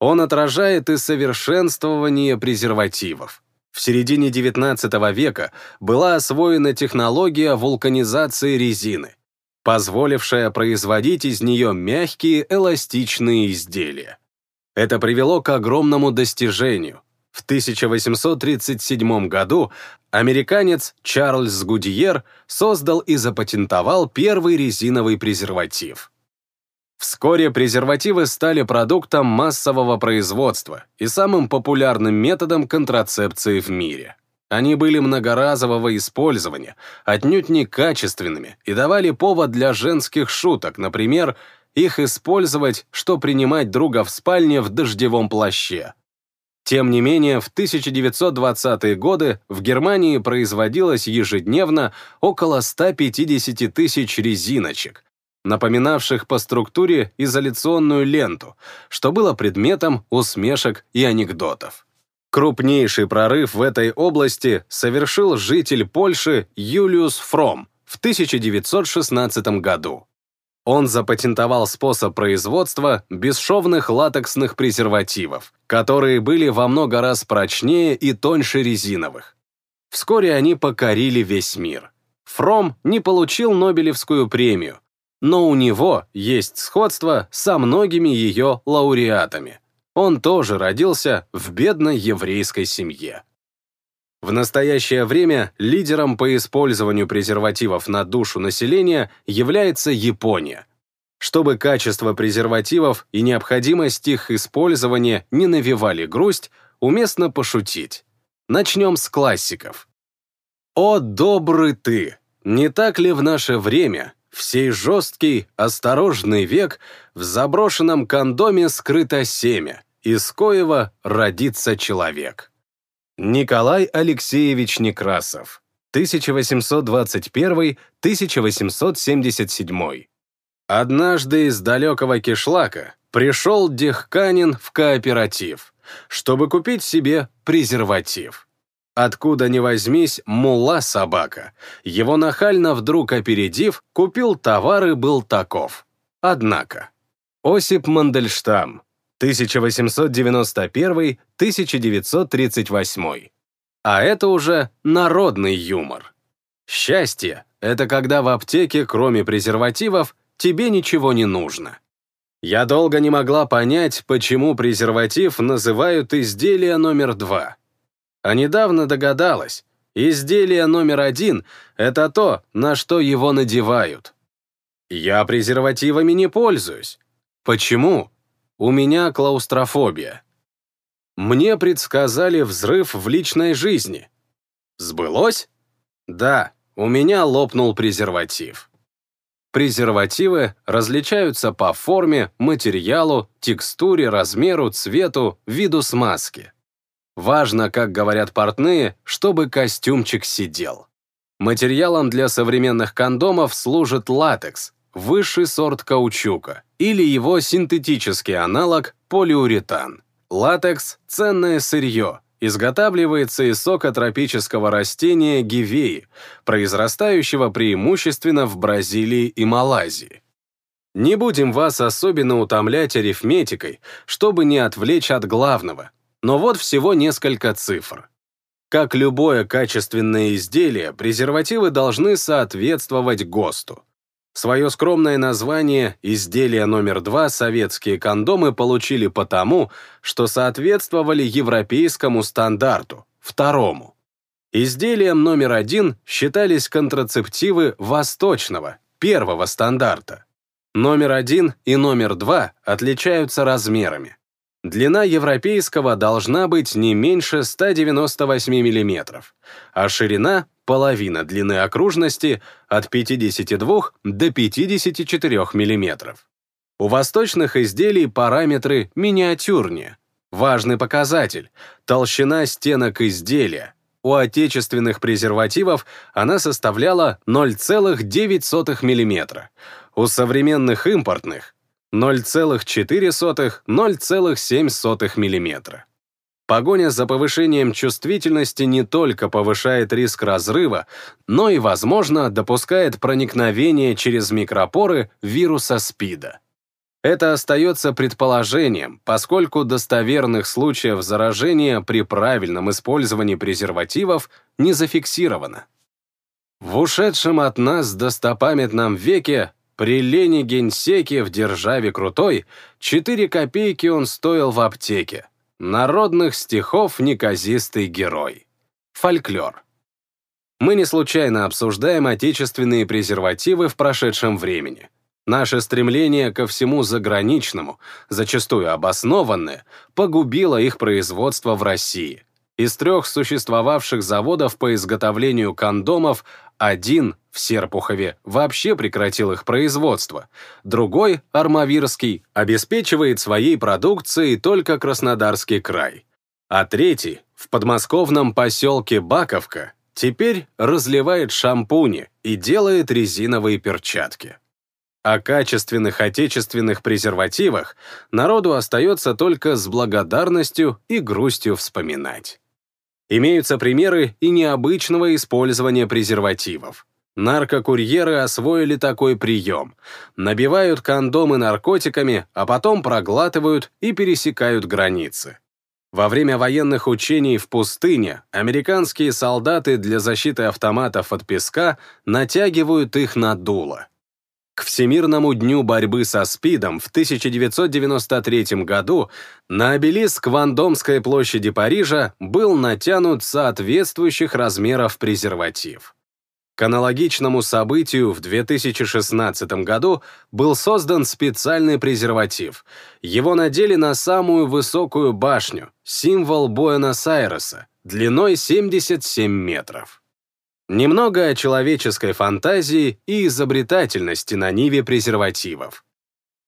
Он отражает и совершенствование презервативов. В середине XIX века была освоена технология вулканизации резины, позволившая производить из нее мягкие эластичные изделия. Это привело к огромному достижению в 1837 году американец Чарльз Гудиер создал и запатентовал первый резиновый презерватив. Вскоре презервативы стали продуктом массового производства и самым популярным методом контрацепции в мире. Они были многоразового использования, отнюдь не качественными, и давали повод для женских шуток, например, их использовать, что принимать друга в спальне в дождевом плаще. Тем не менее, в 1920-е годы в Германии производилось ежедневно около 150 тысяч резиночек, напоминавших по структуре изоляционную ленту, что было предметом усмешек и анекдотов. Крупнейший прорыв в этой области совершил житель Польши Юлиус Фром в 1916 году. Он запатентовал способ производства бесшовных латексных презервативов, которые были во много раз прочнее и тоньше резиновых. Вскоре они покорили весь мир. Фром не получил Нобелевскую премию, но у него есть сходство со многими ее лауреатами. Он тоже родился в бедной еврейской семье. В настоящее время лидером по использованию презервативов на душу населения является Япония. Чтобы качество презервативов и необходимость их использования не навевали грусть, уместно пошутить. Начнем с классиков. «О, добрый ты! Не так ли в наше время в сей жесткий, осторожный век в заброшенном кондоме скрыто семя, из коего родится человек?» Николай Алексеевич Некрасов, 1821-1877. Однажды из далекого кишлака пришел Дехканин в кооператив, чтобы купить себе презерватив. Откуда ни возьмись, мула собака. Его нахально вдруг опередив, купил товар и был таков. Однако. Осип Мандельштам, 1891-1938. А это уже народный юмор. Счастье — это когда в аптеке, кроме презервативов, тебе ничего не нужно. Я долго не могла понять, почему презерватив называют изделие номер два. А недавно догадалась, изделие номер один — это то, на что его надевают. Я презервативами не пользуюсь. Почему? У меня клаустрофобия. Мне предсказали взрыв в личной жизни. Сбылось? Да, у меня лопнул презерватив. Презервативы различаются по форме, материалу, текстуре, размеру, цвету, виду смазки. Важно, как говорят портные, чтобы костюмчик сидел. Материалом для современных кондомов служит латекс, высший сорт каучука, или его синтетический аналог полиуретан. Латекс – ценное сырье, изготавливается из сока тропического растения гивеи, произрастающего преимущественно в Бразилии и Малайзии. Не будем вас особенно утомлять арифметикой, чтобы не отвлечь от главного, но вот всего несколько цифр. Как любое качественное изделие, презервативы должны соответствовать ГОСТу. Свое скромное название «Изделие номер два» советские кондомы получили потому, что соответствовали европейскому стандарту, второму. Изделием номер один считались контрацептивы восточного, первого стандарта. Номер один и номер два отличаются размерами. Длина европейского должна быть не меньше 198 мм, а ширина половина длины окружности от 52 до 54 мм. У восточных изделий параметры миниатюрнее. Важный показатель – толщина стенок изделия. У отечественных презервативов она составляла 0,9 мм. У современных импортных – 0,4-0,7 мм. Погоня за повышением чувствительности не только повышает риск разрыва, но и, возможно, допускает проникновение через микропоры вируса СПИДа. Это остается предположением, поскольку достоверных случаев заражения при правильном использовании презервативов не зафиксировано. В ушедшем от нас достопамятном веке при Лене Генсеке в державе крутой 4 копейки он стоил в аптеке. Народных стихов неказистый герой. Фольклор. Мы не случайно обсуждаем отечественные презервативы в прошедшем времени. Наше стремление ко всему заграничному, зачастую обоснованное, погубило их производство в России. Из трех существовавших заводов по изготовлению кондомов один в Серпухове вообще прекратил их производство, другой, Армавирский, обеспечивает своей продукцией только Краснодарский край, а третий, в подмосковном поселке Баковка, теперь разливает шампуни и делает резиновые перчатки. О качественных отечественных презервативах народу остается только с благодарностью и грустью вспоминать. Имеются примеры и необычного использования презервативов. Наркокурьеры освоили такой прием. Набивают кондомы наркотиками, а потом проглатывают и пересекают границы. Во время военных учений в пустыне американские солдаты для защиты автоматов от песка натягивают их на дуло. К Всемирному дню борьбы со СПИДом в 1993 году на обелиск Вандомской площади Парижа был натянут соответствующих размеров презерватив. К аналогичному событию в 2016 году был создан специальный презерватив. Его надели на самую высокую башню, символ Буэнос-Айреса, длиной 77 метров. Немного о человеческой фантазии и изобретательности на ниве презервативов.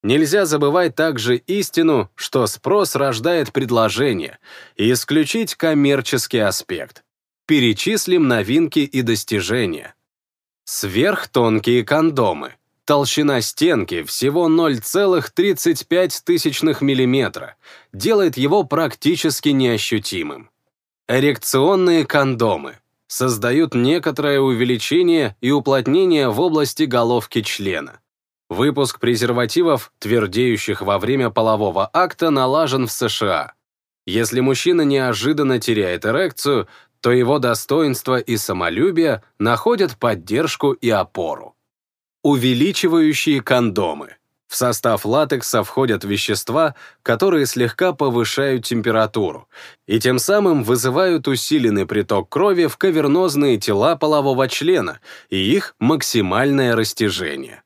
Нельзя забывать также истину, что спрос рождает предложение, и исключить коммерческий аспект. Перечислим новинки и достижения. Сверхтонкие кондомы. Толщина стенки всего 0,35 мм делает его практически неощутимым. Эрекционные кондомы создают некоторое увеличение и уплотнение в области головки члена. Выпуск презервативов, твердеющих во время полового акта, налажен в США. Если мужчина неожиданно теряет эрекцию, то его достоинство и самолюбие находят поддержку и опору. Увеличивающие кондомы. В состав латекса входят вещества, которые слегка повышают температуру и тем самым вызывают усиленный приток крови в кавернозные тела полового члена и их максимальное растяжение.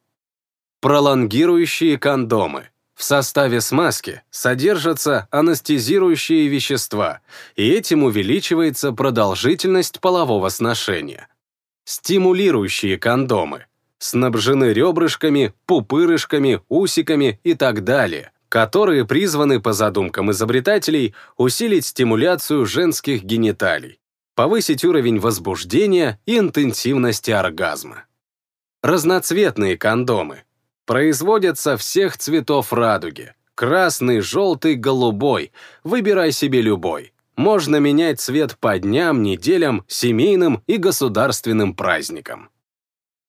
Пролонгирующие кондомы. В составе смазки содержатся анестезирующие вещества, и этим увеличивается продолжительность полового сношения. Стимулирующие кондомы снабжены ребрышками, пупырышками, усиками и так далее, которые призваны, по задумкам изобретателей, усилить стимуляцию женских гениталий, повысить уровень возбуждения и интенсивности оргазма. Разноцветные кондомы производятся всех цветов радуги. Красный, желтый, голубой. Выбирай себе любой. Можно менять цвет по дням, неделям, семейным и государственным праздникам.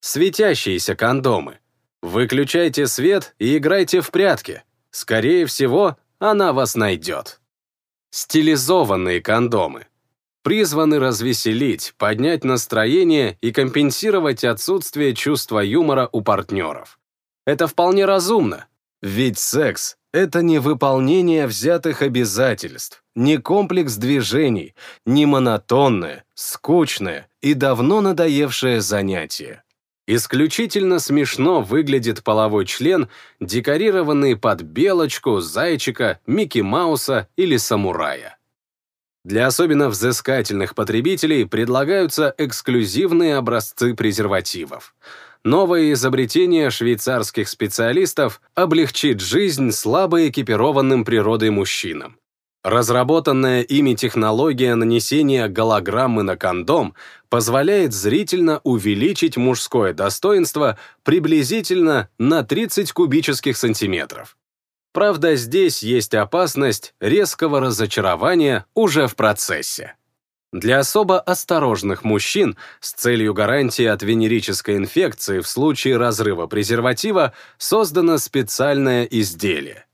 Светящиеся кондомы. Выключайте свет и играйте в прятки. Скорее всего, она вас найдет. Стилизованные кондомы. Призваны развеселить, поднять настроение и компенсировать отсутствие чувства юмора у партнеров. Это вполне разумно, ведь секс — это не выполнение взятых обязательств, не комплекс движений, не монотонное, скучное и давно надоевшее занятие. Исключительно смешно выглядит половой член, декорированный под белочку, зайчика, Микки Мауса или самурая. Для особенно взыскательных потребителей предлагаются эксклюзивные образцы презервативов. Новое изобретение швейцарских специалистов облегчит жизнь слабо экипированным природой мужчинам. Разработанная ими технология нанесения голограммы на кондом позволяет зрительно увеличить мужское достоинство приблизительно на 30 кубических сантиметров. Правда, здесь есть опасность резкого разочарования уже в процессе. Для особо осторожных мужчин с целью гарантии от венерической инфекции в случае разрыва презерватива создано специальное изделие.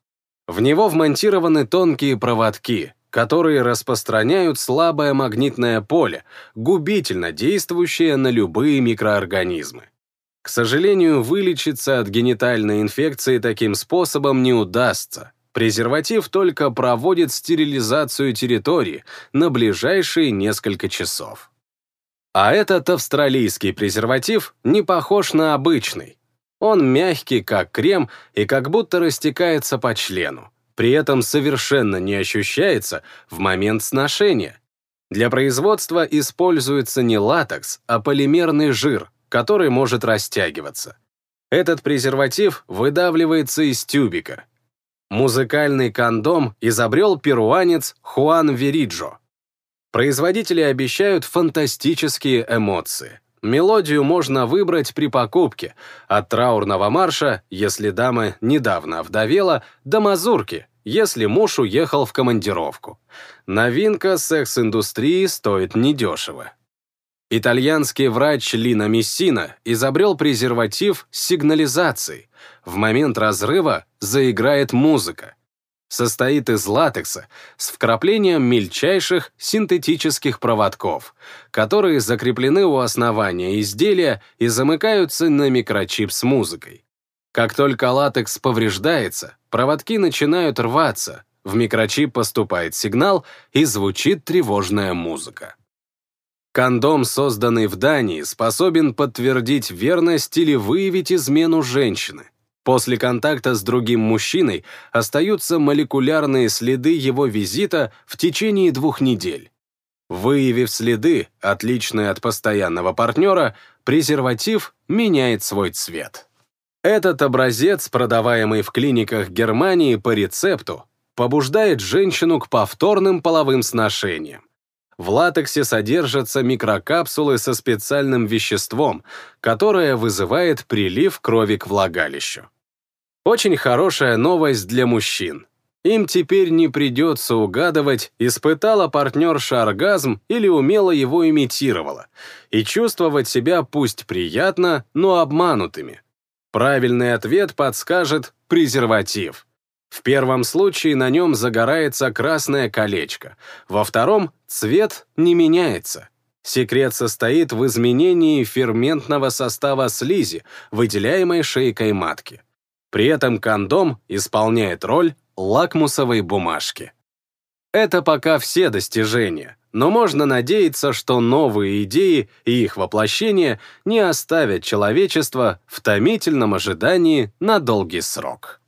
В него вмонтированы тонкие проводки, которые распространяют слабое магнитное поле, губительно действующее на любые микроорганизмы. К сожалению, вылечиться от генитальной инфекции таким способом не удастся. Презерватив только проводит стерилизацию территории на ближайшие несколько часов. А этот австралийский презерватив не похож на обычный. Он мягкий, как крем, и как будто растекается по члену. При этом совершенно не ощущается в момент сношения. Для производства используется не латекс, а полимерный жир, который может растягиваться. Этот презерватив выдавливается из тюбика. Музыкальный кондом изобрел перуанец Хуан Вериджо. Производители обещают фантастические эмоции. Мелодию можно выбрать при покупке, от траурного марша, если дама недавно овдовела, до мазурки, если муж уехал в командировку. Новинка секс-индустрии стоит недешево. Итальянский врач Лина Мессина изобрел презерватив с сигнализацией. В момент разрыва заиграет музыка. Состоит из латекса с вкраплением мельчайших синтетических проводков, которые закреплены у основания изделия и замыкаются на микрочип с музыкой. Как только латекс повреждается, проводки начинают рваться, в микрочип поступает сигнал и звучит тревожная музыка. Кондом, созданный в Дании, способен подтвердить верность или выявить измену женщины. После контакта с другим мужчиной остаются молекулярные следы его визита в течение двух недель. Выявив следы, отличные от постоянного партнера, презерватив меняет свой цвет. Этот образец, продаваемый в клиниках Германии по рецепту, побуждает женщину к повторным половым сношениям. В латексе содержатся микрокапсулы со специальным веществом, которое вызывает прилив крови к влагалищу. Очень хорошая новость для мужчин. Им теперь не придется угадывать, испытала партнерша оргазм или умело его имитировала, и чувствовать себя пусть приятно, но обманутыми. Правильный ответ подскажет презерватив. В первом случае на нем загорается красное колечко, во втором цвет не меняется. Секрет состоит в изменении ферментного состава слизи, выделяемой шейкой матки. При этом кондом исполняет роль лакмусовой бумажки. Это пока все достижения, но можно надеяться, что новые идеи и их воплощение не оставят человечество в томительном ожидании на долгий срок.